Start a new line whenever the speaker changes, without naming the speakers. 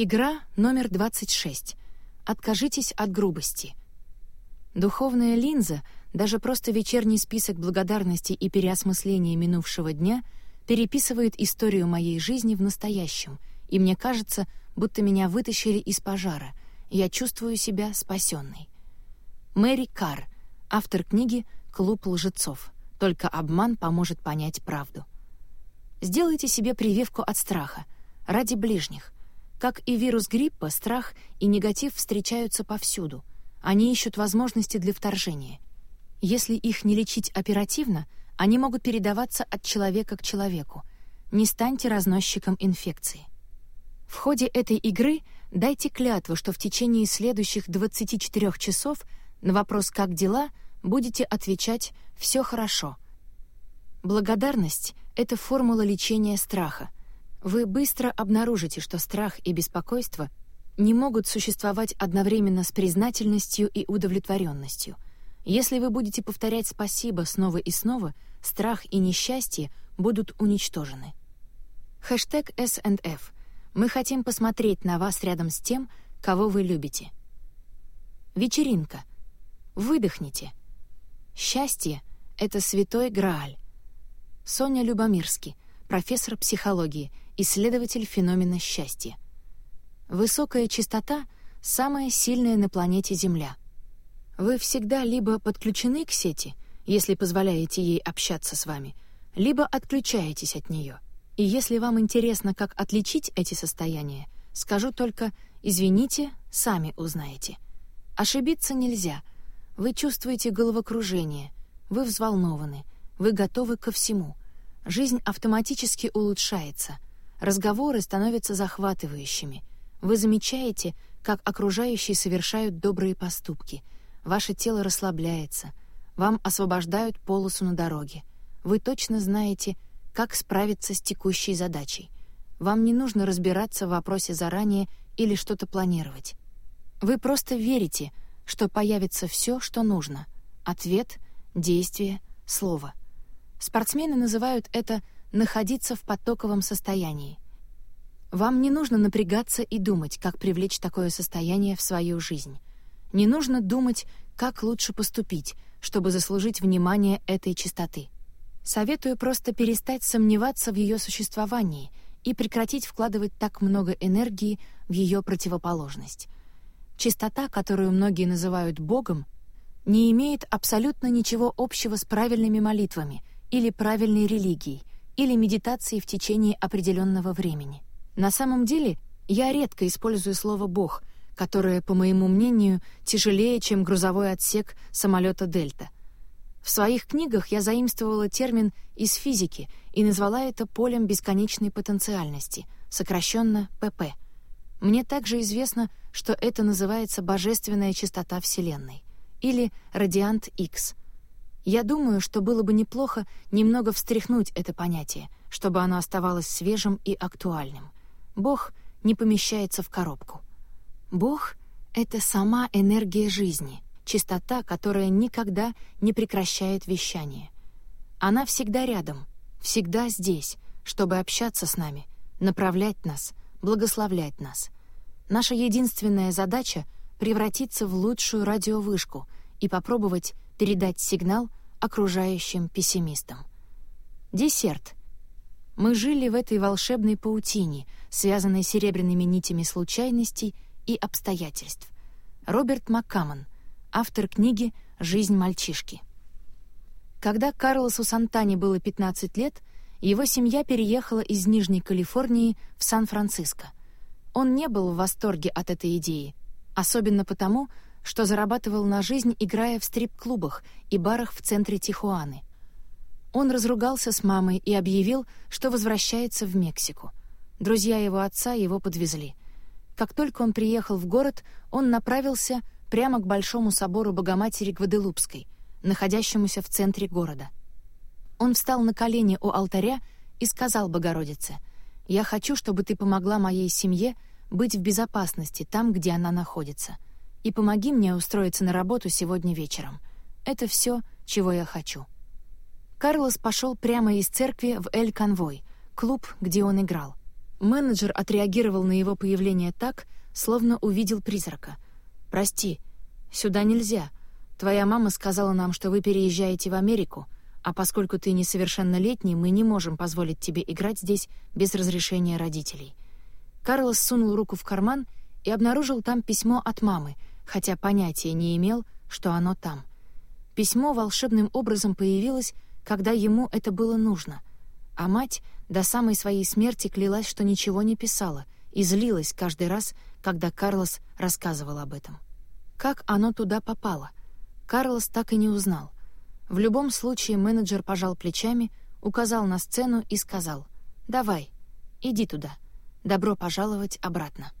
Игра номер 26. Откажитесь от грубости. Духовная линза, даже просто вечерний список благодарности и переосмысления минувшего дня переписывает историю моей жизни в настоящем, и мне кажется, будто меня вытащили из пожара, я чувствую себя спасенной. Мэри Карр, автор книги «Клуб лжецов». Только обман поможет понять правду. Сделайте себе прививку от страха, ради ближних, как и вирус гриппа, страх и негатив встречаются повсюду. Они ищут возможности для вторжения. Если их не лечить оперативно, они могут передаваться от человека к человеку. Не станьте разносчиком инфекции. В ходе этой игры дайте клятву, что в течение следующих 24 часов на вопрос «как дела?» будете отвечать «все хорошо». Благодарность — это формула лечения страха — вы быстро обнаружите, что страх и беспокойство не могут существовать одновременно с признательностью и удовлетворенностью. Если вы будете повторять «спасибо» снова и снова, страх и несчастье будут уничтожены. Хэштег S&F. Мы хотим посмотреть на вас рядом с тем, кого вы любите. Вечеринка. Выдохните. Счастье — это святой Грааль. Соня Любомирский, профессор психологии — исследователь феномена счастья. Высокая частота — самая сильная на планете Земля. Вы всегда либо подключены к сети, если позволяете ей общаться с вами, либо отключаетесь от нее. И если вам интересно, как отличить эти состояния, скажу только «извините, сами узнаете». Ошибиться нельзя. Вы чувствуете головокружение, вы взволнованы, вы готовы ко всему. Жизнь автоматически улучшается — Разговоры становятся захватывающими. Вы замечаете, как окружающие совершают добрые поступки. Ваше тело расслабляется. Вам освобождают полосу на дороге. Вы точно знаете, как справиться с текущей задачей. Вам не нужно разбираться в вопросе заранее или что-то планировать. Вы просто верите, что появится все, что нужно. Ответ, действие, слово. Спортсмены называют это находиться в потоковом состоянии. Вам не нужно напрягаться и думать, как привлечь такое состояние в свою жизнь. Не нужно думать, как лучше поступить, чтобы заслужить внимание этой чистоты. Советую просто перестать сомневаться в ее существовании и прекратить вкладывать так много энергии в ее противоположность. Чистота, которую многие называют Богом, не имеет абсолютно ничего общего с правильными молитвами или правильной религией, или медитации в течение определенного времени. На самом деле, я редко использую слово «бог», которое, по моему мнению, тяжелее, чем грузовой отсек самолета «Дельта». В своих книгах я заимствовала термин из физики и назвала это полем бесконечной потенциальности, сокращенно ПП. Мне также известно, что это называется божественная частота Вселенной или радиант X — я думаю, что было бы неплохо немного встряхнуть это понятие, чтобы оно оставалось свежим и актуальным. Бог не помещается в коробку. Бог — это сама энергия жизни, чистота, которая никогда не прекращает вещание. Она всегда рядом, всегда здесь, чтобы общаться с нами, направлять нас, благословлять нас. Наша единственная задача — превратиться в лучшую радиовышку и попробовать передать сигнал окружающим пессимистам. Десерт. Мы жили в этой волшебной паутине, связанной серебряными нитями случайностей и обстоятельств. Роберт Маккамон, автор книги «Жизнь мальчишки». Когда Карлосу Сантани было 15 лет, его семья переехала из Нижней Калифорнии в Сан-Франциско. Он не был в восторге от этой идеи, особенно потому, что зарабатывал на жизнь, играя в стрип-клубах и барах в центре Тихуаны. Он разругался с мамой и объявил, что возвращается в Мексику. Друзья его отца его подвезли. Как только он приехал в город, он направился прямо к Большому собору Богоматери Гваделупской, находящемуся в центре города. Он встал на колени у алтаря и сказал Богородице, «Я хочу, чтобы ты помогла моей семье быть в безопасности там, где она находится и помоги мне устроиться на работу сегодня вечером. Это все, чего я хочу». Карлос пошел прямо из церкви в Эль-Конвой, клуб, где он играл. Менеджер отреагировал на его появление так, словно увидел призрака. «Прости, сюда нельзя. Твоя мама сказала нам, что вы переезжаете в Америку, а поскольку ты несовершеннолетний, мы не можем позволить тебе играть здесь без разрешения родителей». Карлос сунул руку в карман и обнаружил там письмо от мамы, хотя понятия не имел, что оно там. Письмо волшебным образом появилось, когда ему это было нужно, а мать до самой своей смерти клялась, что ничего не писала, и злилась каждый раз, когда Карлос рассказывал об этом. Как оно туда попало? Карлос так и не узнал. В любом случае менеджер пожал плечами, указал на сцену и сказал «Давай, иди туда. Добро пожаловать обратно».